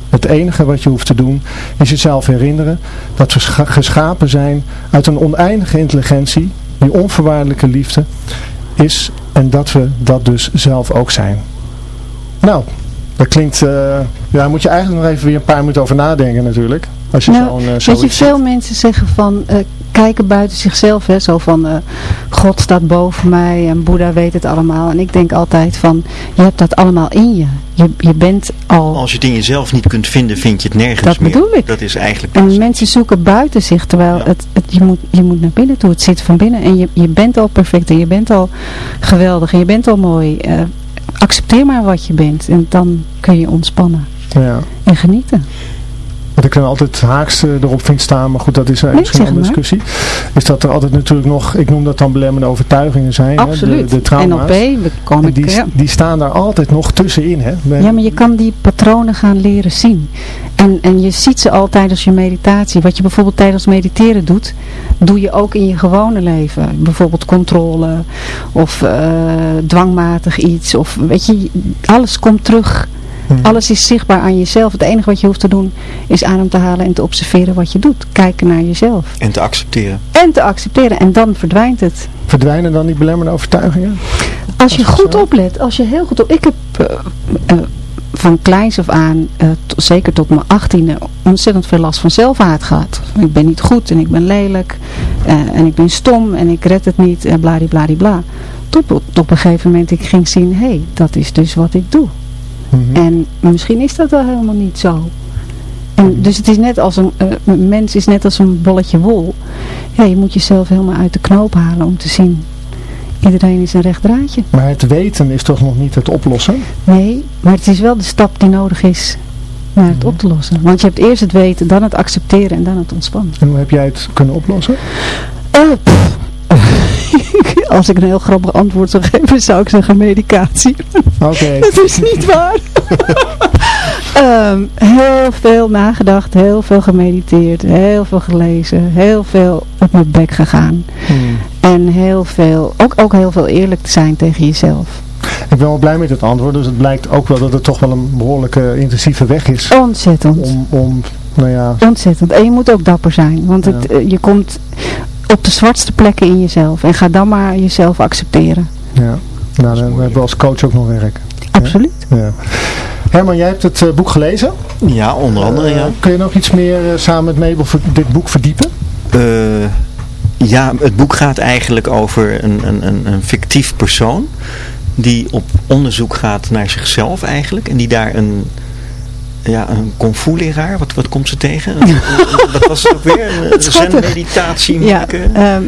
Het enige wat je hoeft te doen is jezelf herinneren dat we scha- geschapen zijn uit een oneindige intelligentie die onvoorwaardelijke liefde is en dat we dat dus zelf ook zijn. Nou, dat klinkt, eh, ja, daar moet je eigenlijk nog even weer een paar minuten over nadenken natuurlijk. Als je Nou, zo'n uh, Weet je, veel mensen zeggen van, eh, kijken buiten zichzelf, hè, zo van, eh, God staat boven mij en Boeddha weet het allemaal. En ik denk altijd van, je hebt dat allemaal in je. Je, je bent al... Als je het in jezelf niet kunt vinden, vind je het nergens Dat meer. bedoel ik. Dat is eigenlijk... En mensen zoeken buiten zich, terwijl Ja. het, het, je, moet, je moet naar binnen toe. Het zit van binnen en je, je bent al perfect en je bent al geweldig en je bent al mooi. Eh, accepteer maar wat je bent en dan kun je ontspannen Ja. en genieten. Wat ik dan altijd haaks eh, erop vind staan, maar goed, dat is eh, misschien een andere maar. discussie. Is dat er altijd natuurlijk nog, ik noem dat dan belemmerende overtuigingen zijn. Absoluut. Hè, de, de trauma's. NLP, we komen En die, ja. die staan daar altijd nog tussenin. Hè? Met- Ja, maar je kan die patronen gaan leren zien. En, en je ziet ze al tijdens je meditatie. Wat je bijvoorbeeld tijdens mediteren doet, doe je ook in je gewone leven. Bijvoorbeeld controle of uh, dwangmatig iets. Of weet je, alles komt terug. Mhm. Alles is zichtbaar aan jezelf. Het enige wat je hoeft te doen is adem te halen en te observeren wat je doet. Kijken naar jezelf. En te accepteren. En te accepteren. En dan verdwijnt het. Verdwijnen dan die belemmerende overtuigingen? Als je goed oplet, als je heel goed op... Ik heb eh, eh, van kleins af aan, eh, zeker tot mijn achttiende, ontzettend veel last van zelfhaat gehad. Ik ben niet goed en ik ben lelijk eh, en ik ben stom en ik red het niet en bladibladibla. Tot op, op een gegeven moment ik ging zien, hé, hey, dat is dus wat ik doe. Mhm. En misschien is dat wel helemaal niet zo. En dus het is net als een, eh, een mens is net als een bolletje wol. Ja, je moet jezelf helemaal uit de knoop halen om te zien. Iedereen is een recht draadje. Maar het weten is toch nog niet het oplossen? Nee, maar het is wel de stap die nodig is naar het op te lossen. Want je hebt eerst het weten, dan het accepteren en dan het ontspannen. En hoe heb jij het kunnen oplossen? Pff. Als ik een heel grappig antwoord zou geven, zou ik zeggen medicatie. Oké. Dat is niet waar. Ehm, heel veel nagedacht, heel veel gemediteerd, heel veel gelezen, heel veel op mijn bek gegaan. Hmm. En heel veel, ook, ook heel veel eerlijk te zijn tegen jezelf. Ik ben wel blij met het antwoord, dus het blijkt ook wel dat het toch wel een behoorlijke intensieve weg is. Ontzettend. Om, om nou ja, Ontzettend. En je moet ook dapper zijn. Want het, eh, je komt op de zwartste plekken in jezelf. En ga dan maar jezelf accepteren. ja. Nou, dan hebben we als coach ook nog werk. Absoluut. Ja. Herman, jij hebt het eh, boek gelezen. Ja, onder andere, Eh, ja. kun je nog iets meer eh, samen met Mabel voor dit boek verdiepen? Eh, ja, het boek gaat eigenlijk over een, een, een, een fictief persoon die op onderzoek gaat naar zichzelf eigenlijk en die daar een, ja, een kung fu leraar, wat, wat komt ze tegen? Wat was het ook weer? Een zen-meditatie? Ja, maken? ehm,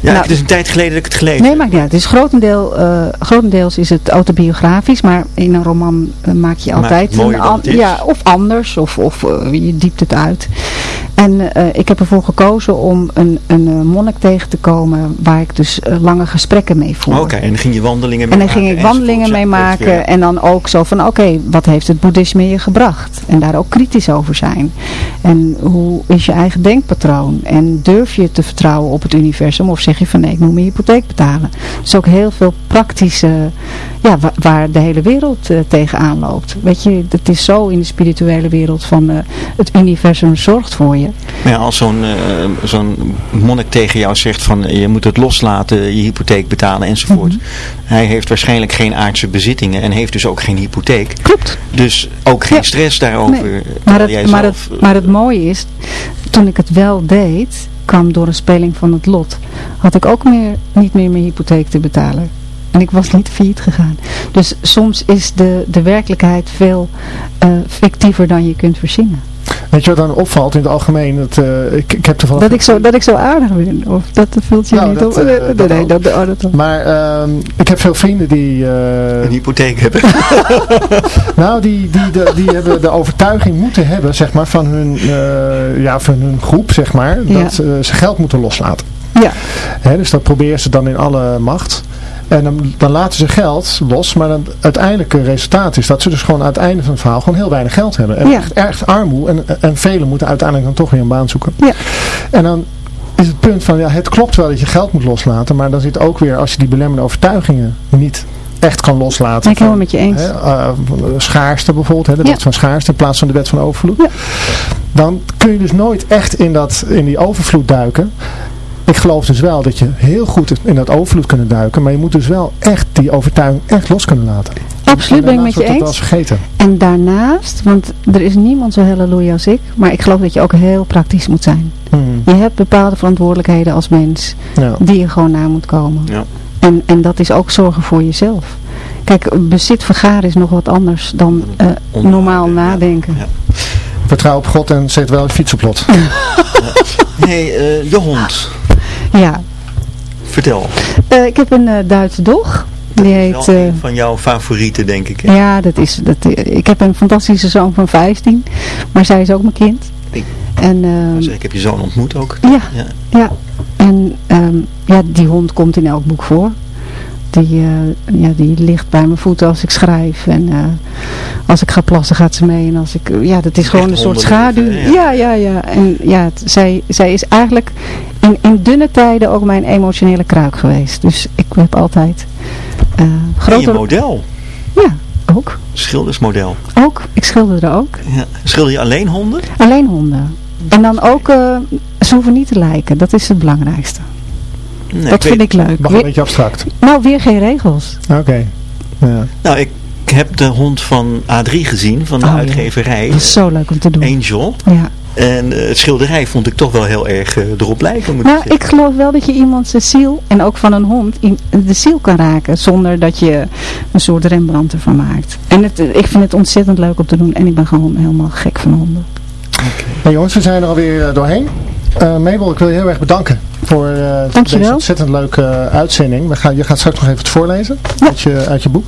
ja nou, het is een tijd geleden dat ik het gelezen Nee, maakt niet uit. Het is grotendeel, eh, grotendeels is het autobiografisch, maar in een roman eh, maak je altijd een ja, of anders, of, of eh, je diept het uit. En eh, ik heb ervoor gekozen om een, een eh, monnik tegen te komen waar ik dus eh, lange gesprekken mee voer. Oké, en dan ging je wandelingen mee En dan ging ik wandelingen mee Ja, dat maken en dan ook zo van oké, wat heeft het boeddhisme je gebracht? En daar ook kritisch over zijn. En hoe is je eigen denkpatroon? En durf je te vertrouwen op het universum of zeg je van nee, ik moet mijn hypotheek betalen? Dus ook heel veel praktische, ja, wa- waar de hele wereld eh, tegenaan loopt. Weet je, het is zo in de spirituele wereld van eh, het universum zorgt voor je. Maar ja, als zo'n eh, zo'n monnik tegen jou zegt van je moet het loslaten, je hypotheek betalen enzovoort. Mhm. Hij heeft waarschijnlijk geen aardse bezittingen en heeft dus ook geen hypotheek. Klopt. Dus ook geen Ja. stress daarover. Nee. Maar het, maar, het, maar het mooie is, toen ik het wel deed, kwam door een speling van het lot, had ik ook meer, niet meer mijn hypotheek te betalen. En ik was niet failliet gegaan. Dus soms is de, de werkelijkheid veel eh, fictiever dan je kunt verzinnen. Weet je wat dan opvalt in het algemeen? Dat, eh, ik, ik heb toevallig... Dat ik, zo, dat ik zo aardig ben. Of dat vult je Nou, niet dat, op. eh, Nee, dat nee, ook. dat, oh, dat Maar ehm, ik heb veel vrienden die... eh, een hypotheek hebben. nou, die, die, de- die hebben de overtuiging moeten hebben, zeg maar, van hun, eh, ja, van hun groep, zeg maar, dat ze geld moeten loslaten. Ja. Hè, dus dat proberen ze dan in alle macht. En dan, dan laten ze geld los, maar dan, het uiteindelijke resultaat is dat ze dus gewoon aan het einde van het verhaal gewoon heel weinig geld hebben. En Ja. echt, echt armoe en, en velen moeten uiteindelijk dan toch weer een baan zoeken. Ja. En dan is het punt van, ja, het klopt wel dat je geld moet loslaten, maar dan zit ook weer, als je die belemmerende overtuigingen niet echt kan loslaten. Ik helemaal met je eens. hè, eh, schaarste bijvoorbeeld, hè, de Ja. wet van schaarste in plaats van de wet van overvloed. Ja. Dan kun je dus nooit echt in, dat, in die overvloed duiken. Ik geloof dus wel dat je heel goed in dat overvloed kunnen duiken. Maar je moet dus wel echt die overtuiging echt los kunnen laten. Absoluut, ben ik met je eens vergeten. En daarnaast, want er is niemand zo halleluja als ik, maar ik geloof dat je ook heel praktisch moet zijn. Hmm. Je hebt bepaalde verantwoordelijkheden als mens Ja. die je gewoon na moet komen. Ja. En, en dat is ook zorgen voor jezelf. Kijk, bezit vergaren is nog wat anders dan eh, normaal nadenken. Ja. Vertrouw op God en zet wel een fietsenplot. Nee, eh, je hond. Ja, Vertel. Eh, ik heb een eh, Duitse dog. Die heet... eh, een van jouw favorieten, denk ik. hè? ja, dat is, dat, ik heb een fantastische zoon van 15. Maar zij is ook mijn kind. Ik- En, ehm, ik heb je zoon ontmoet ook. ja, Ja. ja. En ehm, ja, die hond komt in elk boek voor. die, ja, die ligt bij mijn voeten als ik schrijf. En als ik ga plassen gaat ze mee. En als ik, ja, dat is gewoon een soort schaduw. Ja, ja, ja. En ja, het- zij, zij is eigenlijk in, in dunne tijden ook mijn emotionele kruik geweest. Dus ik heb altijd eh En je grote... model. Ja, ook. Schildersmodel. Ook. Ik schilderde ook. Ja. Schilder je alleen honden? Alleen honden. En dan ook, eh, ze hoeven niet te lijken. Dat is het belangrijkste. Nee, dat vind ik leuk. Mag een Weer- beetje abstract. nou, weer geen regels. Oké. Ja. Nou, ik heb de hond van A3 gezien, van de Oh, ja. uitgeverij. Dat is zo leuk om te doen. Angel. Ja. En eh, het schilderij vond ik toch wel heel erg eh, erop lijken, moet Nou, ik geloof wel dat je iemand zijn ziel, en ook van een hond, i- de ziel kan raken. Zonder dat je een soort Rembrandt ervan maakt. En het, ik vind het ontzettend leuk om te doen. En ik ben gewoon helemaal gek van honden. Hey jongens, we zijn er alweer eh, doorheen. Eh Mabel, ik wil je heel erg bedanken voor eh, deze ontzettend leuke eh, uitzending. We gaan, je gaat straks nog even het voorlezen uit, je, uit je boek.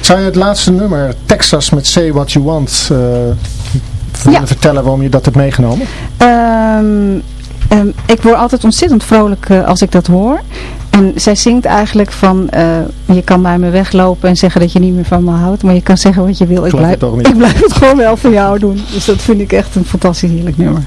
Zou je het laatste nummer, Texas met Say What You Want, eh, willen vertellen waarom je dat hebt meegenomen? Ehm, ehm, ik word altijd ontzettend vrolijk eh, als ik dat hoor. En zij zingt eigenlijk van, eh, je kan bij me weglopen en zeggen dat je niet meer van me houdt. Maar je kan zeggen wat je wil. Ik blijf, het toch niet. ik blijf het gewoon wel voor jou doen. Dus dat vind ik echt een fantastisch heerlijk nummer.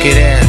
Get it.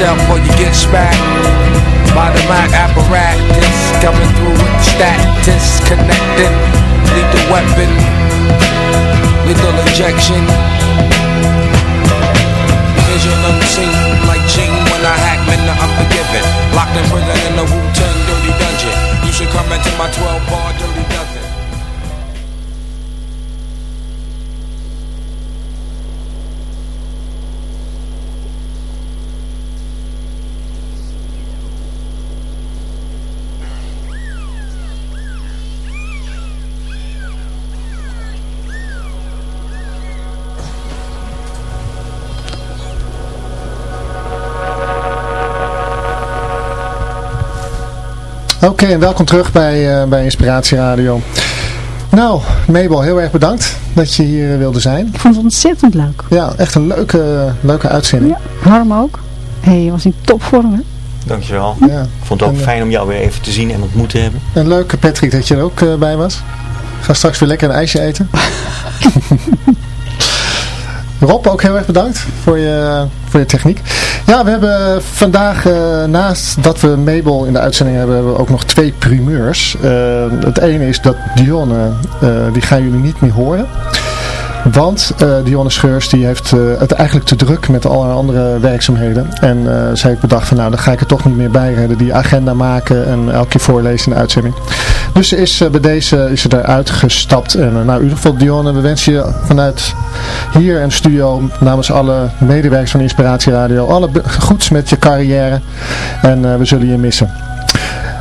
Yourself before you get smacked. By the mic apparatus, coming through with the status, connecting, lethal weapon, lethal injection. Vision unseen, like Gene when I hack men the unforgiven. Locked in prison in the Wu-Tang dirty dungeon. You should come into my 12 bar dirty dozen. Oké, en welkom terug bij, uh, bij Inspiratie Radio. Nou, Mabel, heel erg bedankt dat je hier wilde zijn. Ik vond het ontzettend leuk. Ja, echt een leuke, leuke uitzending. Ja, Harm ook. Hey, je was in topvorm, hè? Dankjewel. Ja. Ik vond het ook en, fijn om jou weer even te zien en ontmoet te hebben. En leuk, Patrick, dat je er ook uh, bij was. Ga straks weer lekker een ijsje eten. Rob, ook heel erg bedankt voor je, voor je techniek. Ja, we hebben vandaag, uh, naast dat we Mabel in de uitzending hebben, hebben we ook nog twee primeurs. Uh, het ene is dat Dionne, uh, die gaan jullie niet meer horen. Want uh, Dionne Scheurs die heeft uh, het eigenlijk te druk met alle andere werkzaamheden. En uh, zij heeft bedacht van nou dan ga ik er toch niet meer bij. Die agenda maken en elke keer voorlezen in de uitzending. Dus ze is bij deze is ze eruit gestapt. En nou in ieder geval Dionne we wensen je vanuit hier en studio namens alle medewerkers van Inspiratie Radio alle goeds met je carrière. En we zullen je missen.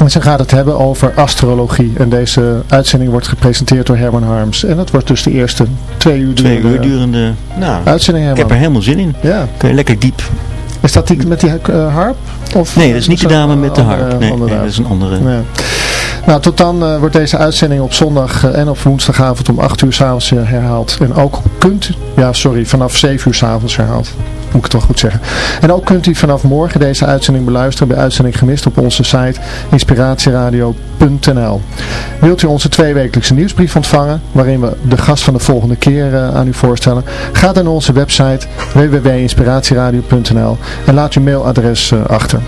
En ze gaat het hebben over astrologie. En deze uitzending wordt gepresenteerd door Herman Harms. En dat wordt dus de eerste twee uur durende, twee uur durende nou, uitzending. Herman. Ik heb er helemaal zin in. Ja. Kun je lekker diep. Is dat die met die uh, harp? Of, nee, dat is niet de dame met de harp. Nee, nee, dat is een andere. Nou, tot dan uh, wordt deze uitzending op zondag uh, en op woensdagavond om 8 uur s'avonds herhaald. En ook kunt, ja sorry, vanaf 7 uur s'avonds herhaald. Moet ik het toch goed zeggen. En ook kunt u vanaf morgen deze uitzending beluisteren bij Uitzending Gemist op onze site inspiratieradio.nl Wilt u onze tweewekelijkse nieuwsbrief ontvangen, waarin we de gast van de volgende keer aan u voorstellen? Ga dan naar onze website www.inspiratieradio.nl en laat uw mailadres achter.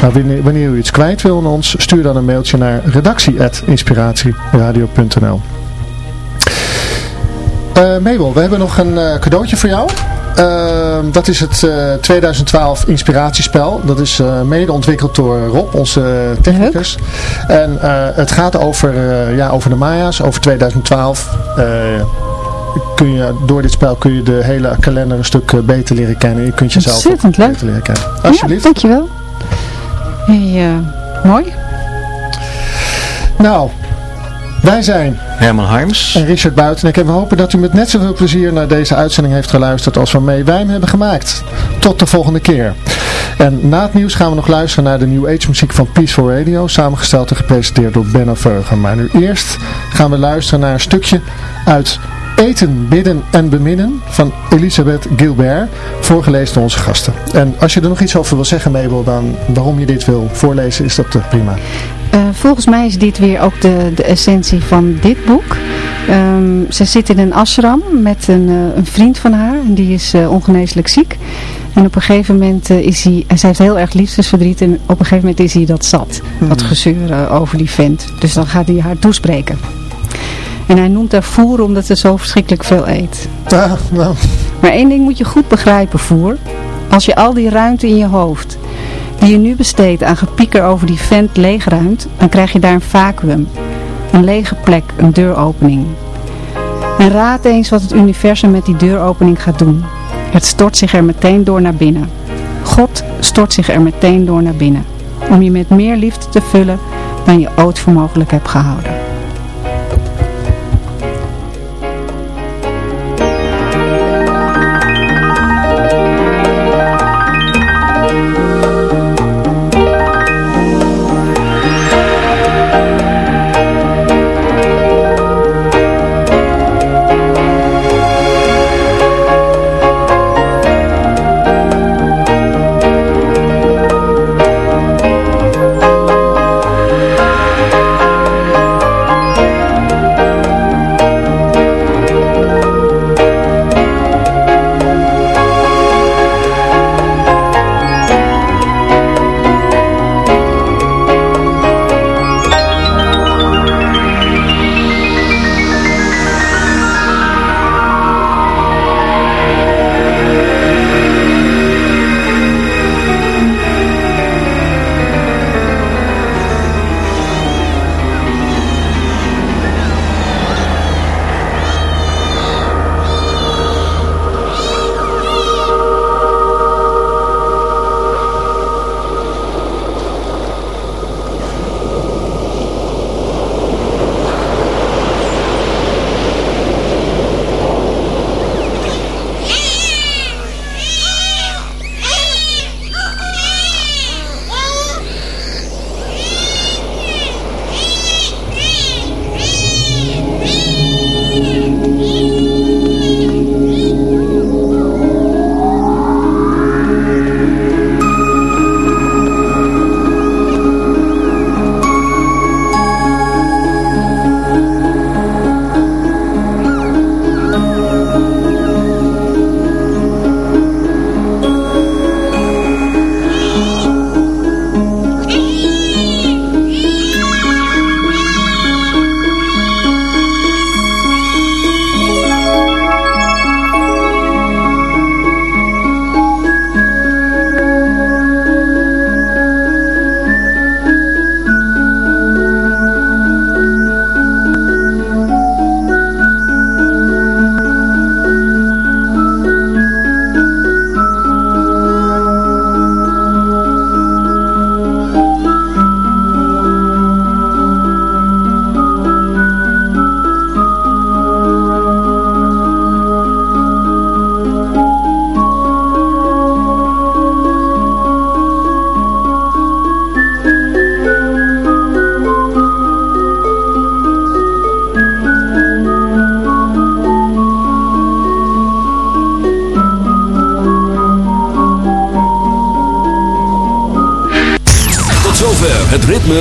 Nou, wanneer u iets kwijt wil aan ons, stuur dan een mailtje naar redactie.inspiratieradio.nl uh, Mabel, we hebben nog een uh, cadeautje voor jou. Uh, dat is het 2012 inspiratiespel. Dat is mede ontwikkeld door Rob, onze technicus. Leuk. En het gaat over, ja, over de Maya's, over 2012 kun je, door dit spel kun je de hele kalender een stuk beter leren kennen. Je kunt jezelf leuk. beter leren kennen. Alsjeblieft. Ja, dankjewel. Hey, mooi. Nou, wij zijn Herman Harms en Richard Buitenek en we hopen dat u met net zoveel plezier naar deze uitzending heeft geluisterd als waarmee wij hem hebben gemaakt. Tot de volgende keer. En na het nieuws gaan we nog luisteren naar de New Age muziek van Peaceful Radio, samengesteld en gepresenteerd door Benno Veugen. Maar nu eerst gaan we luisteren naar een stukje uit Eten, Bidden en Beminnen van Elisabeth Gilbert, voorgelezen door onze gasten. En als je er nog iets over wil zeggen, Mabel, dan waarom je dit wil voorlezen, is dat prima. Uh, volgens mij is dit weer ook de, de essentie van dit boek. Um, ze zit in een ashram met een, uh, een vriend van haar, en die is uh, ongeneeslijk ziek. En op een gegeven moment is hij, zij heeft heel erg liefdesverdriet en op een gegeven moment is hij dat zat. Hmm. Dat gezeur over die vent. Dus dan gaat hij haar toespreken. En hij noemt haar voer omdat ze zo verschrikkelijk veel eet. Ja, nou. Maar één ding moet je goed begrijpen, voer. Als je al die ruimte in je hoofd, die je nu besteedt aan gepieker over die vent leegruimt, dan krijg je daar een vacuüm. Een lege plek, een deuropening. En raad eens wat het universum met die deuropening gaat doen. Het stort zich er meteen door naar binnen. God stort zich er meteen door naar binnen. Om je met meer liefde te vullen dan je ooit voor mogelijk hebt gehouden.